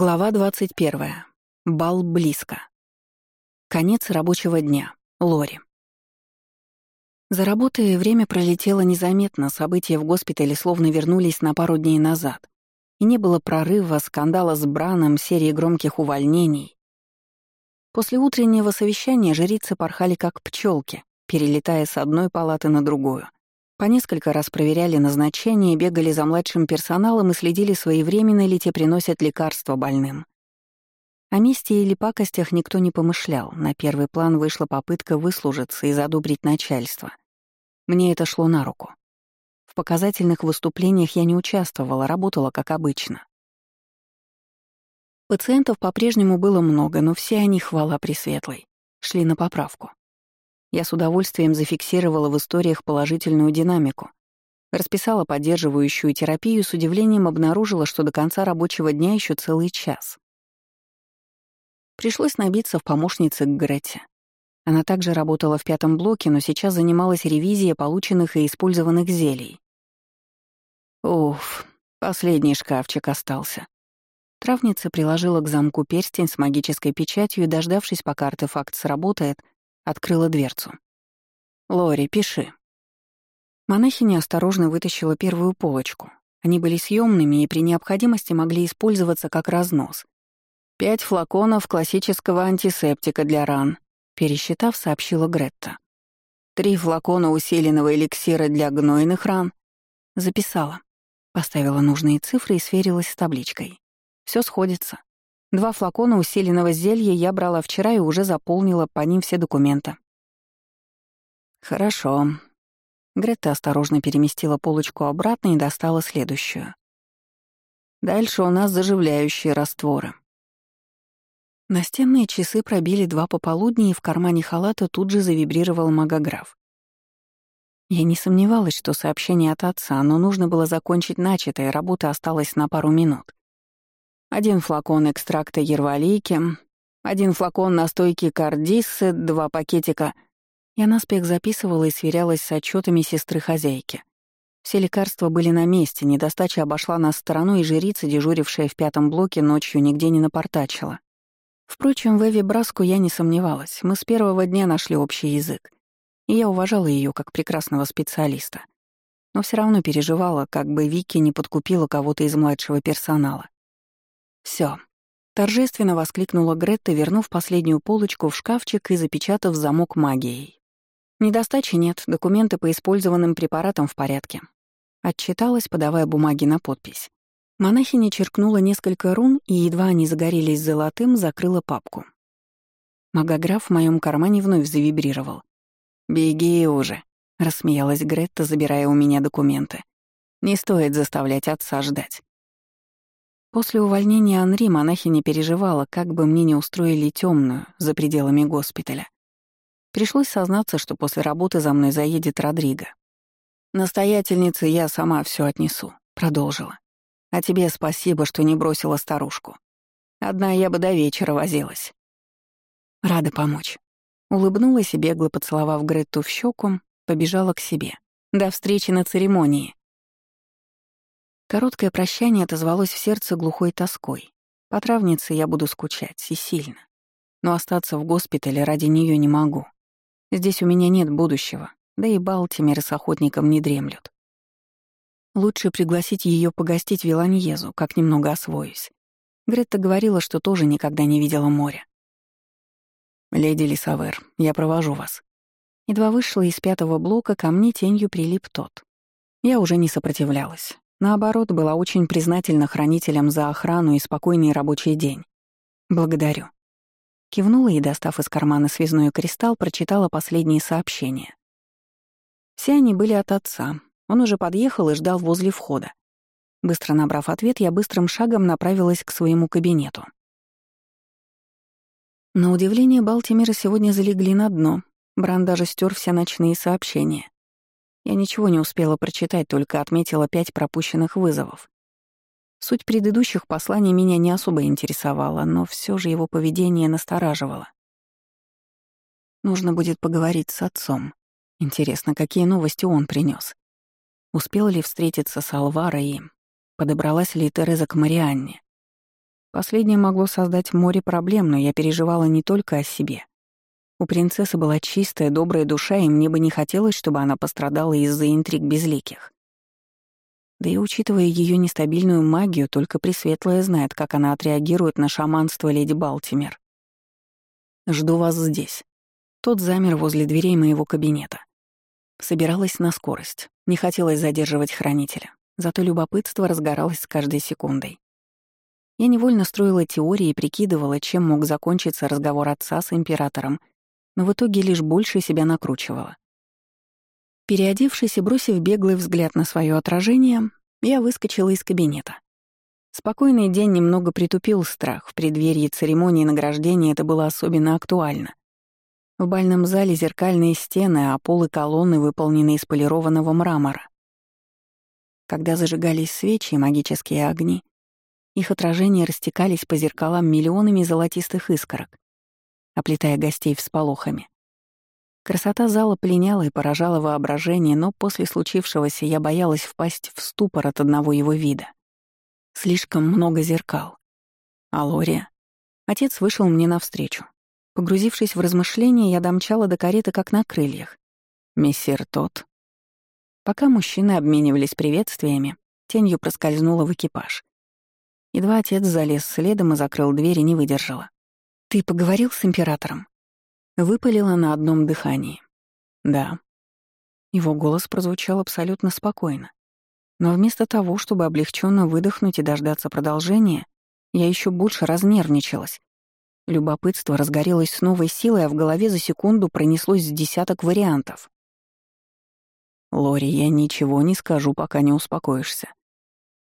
Глава 21. Бал близко. Конец рабочего дня. Лори. За работой время пролетело незаметно, события в госпитале словно вернулись на пару дней назад. И не было прорыва, скандала с Браном, серии громких увольнений. После утреннего совещания жрицы порхали как пчелки, перелетая с одной палаты на другую. По несколько раз проверяли назначение, бегали за младшим персоналом и следили своевременно ли те приносят лекарства больным. О месте или пакостях никто не помышлял. На первый план вышла попытка выслужиться и задобрить начальство. Мне это шло на руку. В показательных выступлениях я не участвовала, работала как обычно. Пациентов по-прежнему было много, но все они, хвала Пресветлой, шли на поправку. Я с удовольствием зафиксировала в историях положительную динамику. Расписала поддерживающую терапию и с удивлением обнаружила, что до конца рабочего дня еще целый час. Пришлось набиться в помощнице к Грете. Она также работала в пятом блоке, но сейчас занималась ревизией полученных и использованных зелий. Уф, последний шкафчик остался. Травница приложила к замку перстень с магической печатью и, дождавшись, пока артефакт сработает, Открыла дверцу. «Лори, пиши». Монахиня осторожно вытащила первую полочку. Они были съемными и при необходимости могли использоваться как разнос. «Пять флаконов классического антисептика для ран», пересчитав, сообщила Гретта. «Три флакона усиленного эликсира для гнойных ран». Записала. Поставила нужные цифры и сверилась с табличкой. Все сходится. Два флакона усиленного зелья я брала вчера и уже заполнила по ним все документы. «Хорошо». Грета осторожно переместила полочку обратно и достала следующую. «Дальше у нас заживляющие растворы». Настенные часы пробили два пополудни, и в кармане халата тут же завибрировал магограф. Я не сомневалась, что сообщение от отца, но нужно было закончить начатое, работа осталась на пару минут. Один флакон экстракта ервалийки, один флакон настойки кардиссы, два пакетика. Я наспех записывала и сверялась с отчетами сестры-хозяйки. Все лекарства были на месте, недостача обошла нас стороной, и жрица, дежурившая в пятом блоке, ночью нигде не напортачила. Впрочем, в Эви Браску я не сомневалась. Мы с первого дня нашли общий язык. И я уважала ее как прекрасного специалиста. Но все равно переживала, как бы Вики не подкупила кого-то из младшего персонала. Все. Торжественно воскликнула Гретта, вернув последнюю полочку в шкафчик и запечатав замок магией. Недостачи нет, документы по использованным препаратам в порядке. Отчиталась, подавая бумаги на подпись. Монахиня черкнула несколько рун, и едва они загорелись золотым, закрыла папку. Магограф в моем кармане вновь завибрировал. «Беги уже», — рассмеялась Гретта, забирая у меня документы. «Не стоит заставлять отца ждать. После увольнения Анри монахи не переживала, как бы мне не устроили темную за пределами госпиталя. Пришлось сознаться, что после работы за мной заедет Родриго. «Настоятельнице я сама все отнесу», — продолжила. «А тебе спасибо, что не бросила старушку. Одна я бы до вечера возилась». Рада помочь. Улыбнулась и бегло поцеловав Гретту в щеку, побежала к себе. До встречи на церемонии. Короткое прощание отозвалось в сердце глухой тоской. По травнице я буду скучать, и сильно. Но остаться в госпитале ради нее не могу. Здесь у меня нет будущего, да и Балтимеры с охотником не дремлют. Лучше пригласить ее погостить в Виланьезу, как немного освоюсь. Гретта говорила, что тоже никогда не видела моря. «Леди Лисавер, я провожу вас». Едва вышла из пятого блока, ко мне тенью прилип тот. Я уже не сопротивлялась. Наоборот, была очень признательна хранителям за охрану и спокойный рабочий день. «Благодарю». Кивнула и, достав из кармана связной кристалл, прочитала последние сообщения. Все они были от отца. Он уже подъехал и ждал возле входа. Быстро набрав ответ, я быстрым шагом направилась к своему кабинету. На удивление, Балтимера сегодня залегли на дно. Бран даже стер все ночные сообщения. Я ничего не успела прочитать, только отметила пять пропущенных вызовов. Суть предыдущих посланий меня не особо интересовала, но все же его поведение настораживало. Нужно будет поговорить с отцом. Интересно, какие новости он принес. Успел ли встретиться с Алварой и подобралась ли Тереза к Марианне? Последнее могло создать море проблем, но я переживала не только о себе. У принцессы была чистая, добрая душа, и мне бы не хотелось, чтобы она пострадала из-за интриг безликих. Да и учитывая ее нестабильную магию, только Пресветлая знает, как она отреагирует на шаманство леди Балтимер. «Жду вас здесь». Тот замер возле дверей моего кабинета. Собиралась на скорость, не хотелось задерживать хранителя, зато любопытство разгоралось с каждой секундой. Я невольно строила теории и прикидывала, чем мог закончиться разговор отца с императором, но в итоге лишь больше себя накручивала. Переодевшись и бросив беглый взгляд на свое отражение, я выскочила из кабинета. Спокойный день немного притупил страх. В преддверии церемонии награждения это было особенно актуально. В бальном зале зеркальные стены, а пол и колонны выполнены из полированного мрамора. Когда зажигались свечи и магические огни, их отражения растекались по зеркалам миллионами золотистых искорок, оплетая гостей всполохами. Красота зала пленяла и поражала воображение, но после случившегося я боялась впасть в ступор от одного его вида. Слишком много зеркал. А Лория? Отец вышел мне навстречу. Погрузившись в размышления, я домчала до кареты как на крыльях. «Мессир тот». Пока мужчины обменивались приветствиями, тенью проскользнула в экипаж. Едва отец залез следом и закрыл дверь и не выдержала. «Ты поговорил с императором?» Выпалила на одном дыхании. «Да». Его голос прозвучал абсолютно спокойно. Но вместо того, чтобы облегченно выдохнуть и дождаться продолжения, я еще больше разнервничалась. Любопытство разгорелось с новой силой, а в голове за секунду пронеслось с десяток вариантов. «Лори, я ничего не скажу, пока не успокоишься.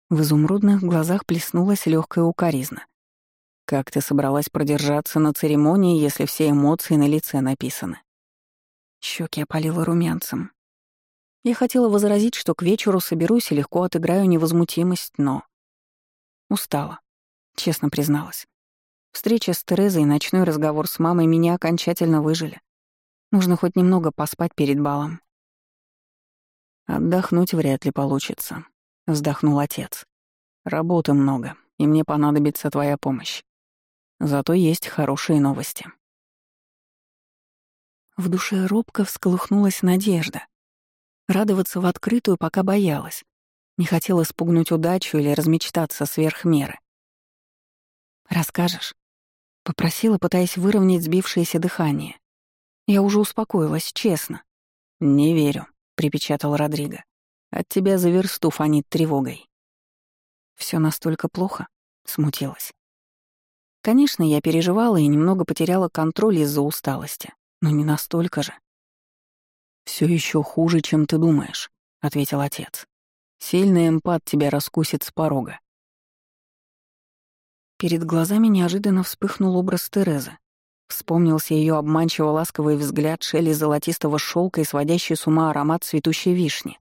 В изумрудных глазах плеснулась легкая укоризна. «Как ты собралась продержаться на церемонии, если все эмоции на лице написаны?» Щеки опалила румянцем. Я хотела возразить, что к вечеру соберусь и легко отыграю невозмутимость, но... Устала, честно призналась. Встреча с Терезой и ночной разговор с мамой меня окончательно выжили. Нужно хоть немного поспать перед балом. Отдохнуть вряд ли получится, вздохнул отец. Работы много, и мне понадобится твоя помощь. Зато есть хорошие новости. В душе робко всколыхнулась надежда. Радоваться в открытую пока боялась. Не хотела спугнуть удачу или размечтаться сверх меры. «Расскажешь?» — попросила, пытаясь выровнять сбившееся дыхание. Я уже успокоилась, честно. «Не верю», — припечатал Родриго. От тебя за версту фонит тревогой. Все настолько плохо, смутилась. Конечно, я переживала и немного потеряла контроль из-за усталости, но не настолько же. Все еще хуже, чем ты думаешь, ответил отец. Сильный эмпат тебя раскусит с порога. Перед глазами неожиданно вспыхнул образ Терезы. Вспомнился ее обманчиво ласковый взгляд, шели золотистого шелка и сводящий с ума аромат цветущей вишни.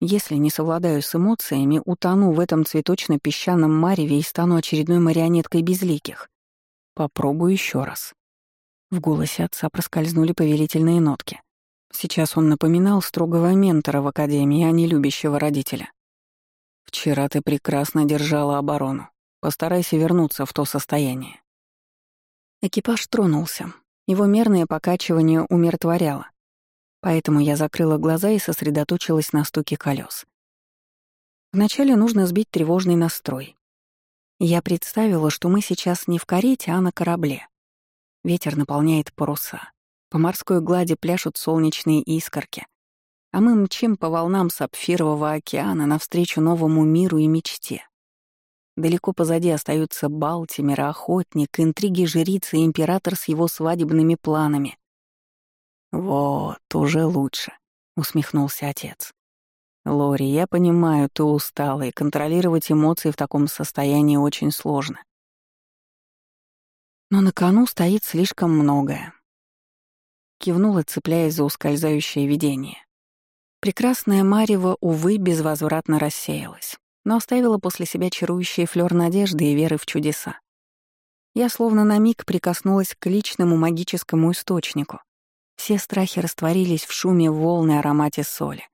Если не совладаю с эмоциями, утону в этом цветочно-песчаном мареве и стану очередной марионеткой безликих. Попробую еще раз. В голосе отца проскользнули повелительные нотки. Сейчас он напоминал строгого ментора в академии, а не любящего родителя. «Вчера ты прекрасно держала оборону. Постарайся вернуться в то состояние». Экипаж тронулся. Его мерное покачивание умиротворяло. Поэтому я закрыла глаза и сосредоточилась на стуке колес. Вначале нужно сбить тревожный настрой. Я представила, что мы сейчас не в карете, а на корабле. Ветер наполняет паруса. По морской глади пляшут солнечные искорки. А мы мчим по волнам сапфирового океана навстречу новому миру и мечте. Далеко позади остаются Балтимер, Охотник, интриги жрицы и император с его свадебными планами. «Вот, уже лучше», — усмехнулся отец. «Лори, я понимаю, ты устала, и контролировать эмоции в таком состоянии очень сложно. Но на кону стоит слишком многое». Кивнула, цепляясь за ускользающее видение. Прекрасная Марева, увы, безвозвратно рассеялась, но оставила после себя чарующий флёр надежды и веры в чудеса. Я словно на миг прикоснулась к личному магическому источнику, все страхи растворились в шуме волны и аромате соли.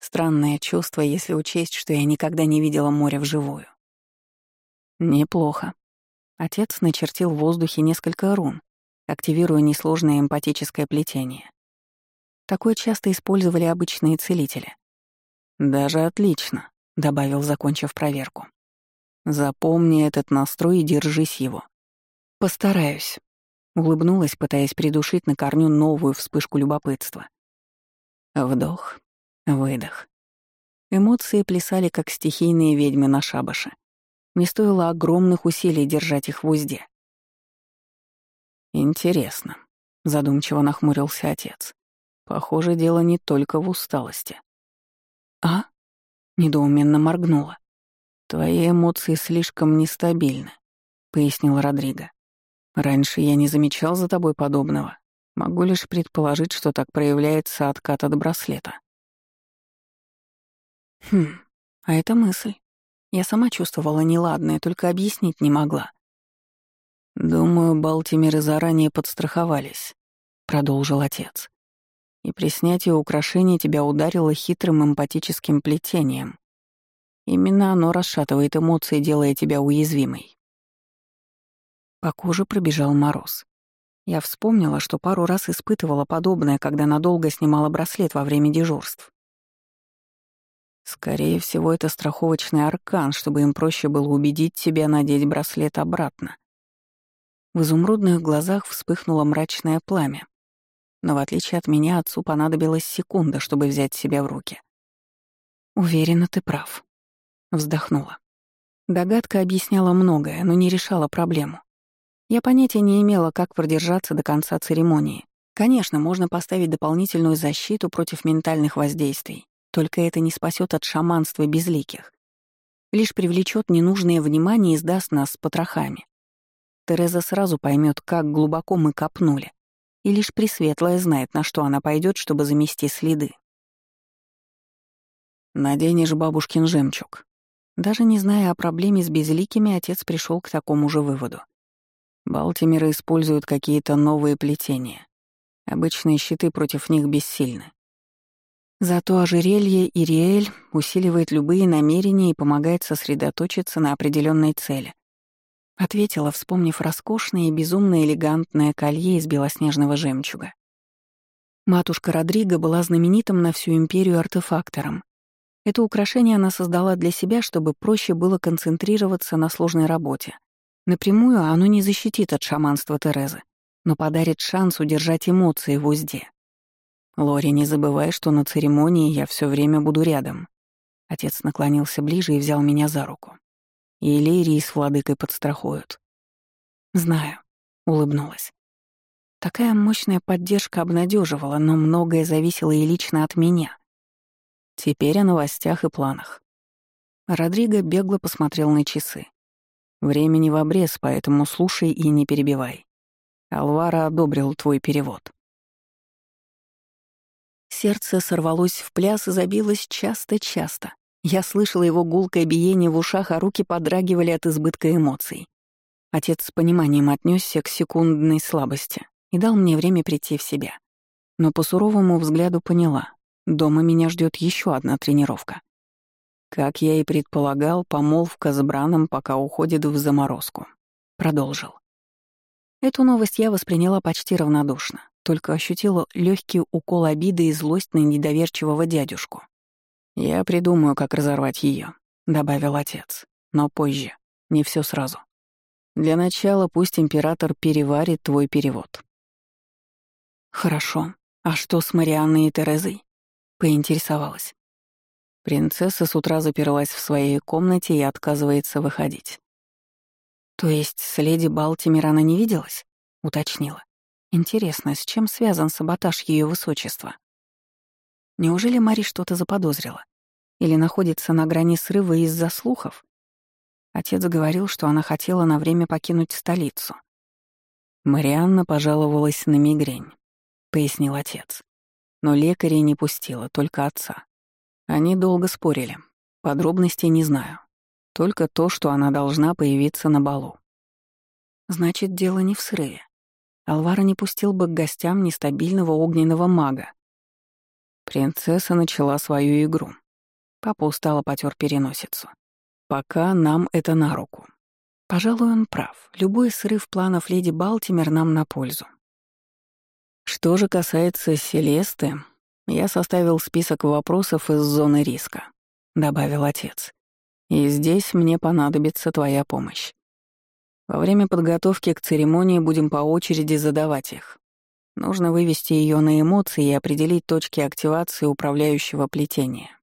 Странное чувство, если учесть, что я никогда не видела море вживую. Неплохо. Отец начертил в воздухе несколько рун, активируя несложное эмпатическое плетение. Такое часто использовали обычные целители. «Даже отлично», — добавил, закончив проверку. «Запомни этот настрой и держись его». «Постараюсь», — улыбнулась, пытаясь придушить на корню новую вспышку любопытства. Вдох, выдох. Эмоции плясали, как стихийные ведьмы на шабаше. Не стоило огромных усилий держать их в узде. «Интересно», — задумчиво нахмурился отец. «Похоже, дело не только в усталости». «А?» — недоуменно моргнула. «Твои эмоции слишком нестабильны», — пояснил Родриго. «Раньше я не замечал за тобой подобного. Могу лишь предположить, что так проявляется откат от браслета». «Хм, а это мысль. Я сама чувствовала неладное, только объяснить не могла. «Думаю, Балтимеры заранее подстраховались», — продолжил отец. «И при снятии украшений тебя ударило хитрым эмпатическим плетением. Именно оно расшатывает эмоции, делая тебя уязвимой». По коже пробежал мороз. Я вспомнила, что пару раз испытывала подобное, когда надолго снимала браслет во время дежурств. Скорее всего, это страховочный аркан, чтобы им проще было убедить тебя надеть браслет обратно. В изумрудных глазах вспыхнуло мрачное пламя. Но в отличие от меня, отцу понадобилась секунда, чтобы взять себя в руки. «Уверена, ты прав», — вздохнула. Догадка объясняла многое, но не решала проблему. Я понятия не имела, как продержаться до конца церемонии. Конечно, можно поставить дополнительную защиту против ментальных воздействий, только это не спасет от шаманства безликих. Лишь привлечет ненужное внимание и сдаст нас с потрохами. Тереза сразу поймет, как глубоко мы копнули, и лишь Пресветлая знает, на что она пойдет, чтобы замести следы. «Наденешь бабушкин жемчуг». Даже не зная о проблеме с безликими, отец пришел к такому же выводу. Балтимеры используют какие-то новые плетения. Обычные щиты против них бессильны. Зато ожерелье Ириэль усиливает любые намерения и помогает сосредоточиться на определенной цели. Ответила, вспомнив роскошное и безумно элегантное колье из белоснежного жемчуга. Матушка Родриго была знаменитым на всю империю артефактором. Это украшение она создала для себя, чтобы проще было концентрироваться на сложной работе. Напрямую оно не защитит от шаманства Терезы, но подарит шанс удержать эмоции в узде. «Лори, не забывай, что на церемонии я все время буду рядом». Отец наклонился ближе и взял меня за руку. И Иллирии с владыкой подстрахуют. «Знаю», — улыбнулась. Такая мощная поддержка обнадеживала, но многое зависело и лично от меня. Теперь о новостях и планах. Родриго бегло посмотрел на часы. Времени в обрез, поэтому слушай и не перебивай. Алвара одобрил твой перевод. Сердце сорвалось в пляс и забилось часто-часто. Я слышала его гулкое биение в ушах, а руки подрагивали от избытка эмоций. Отец с пониманием отнесся к секундной слабости и дал мне время прийти в себя. Но по суровому взгляду поняла, дома меня ждет еще одна тренировка. Как я и предполагал, помолвка с Браном пока уходит в заморозку. Продолжил. Эту новость я восприняла почти равнодушно только ощутила легкий укол обиды и злость на недоверчивого дядюшку. «Я придумаю, как разорвать ее, добавил отец. «Но позже, не все сразу. Для начала пусть император переварит твой перевод». «Хорошо. А что с Марианной и Терезой?» — поинтересовалась. Принцесса с утра заперлась в своей комнате и отказывается выходить. «То есть с леди Балтимер она не виделась?» — уточнила. Интересно, с чем связан саботаж ее высочества? Неужели Мари что-то заподозрила? Или находится на грани срыва из-за слухов? Отец говорил, что она хотела на время покинуть столицу. Марианна пожаловалась на мигрень, — пояснил отец. Но лекарей не пустила, только отца. Они долго спорили. Подробностей не знаю. Только то, что она должна появиться на балу. Значит, дело не в срыве. Алвара не пустил бы к гостям нестабильного огненного мага. Принцесса начала свою игру. Папа устало потер переносицу. Пока нам это на руку. Пожалуй, он прав. Любой срыв планов леди Балтимер нам на пользу. Что же касается Селесты, я составил список вопросов из зоны риска, добавил отец. И здесь мне понадобится твоя помощь. Во время подготовки к церемонии будем по очереди задавать их. Нужно вывести ее на эмоции и определить точки активации управляющего плетения.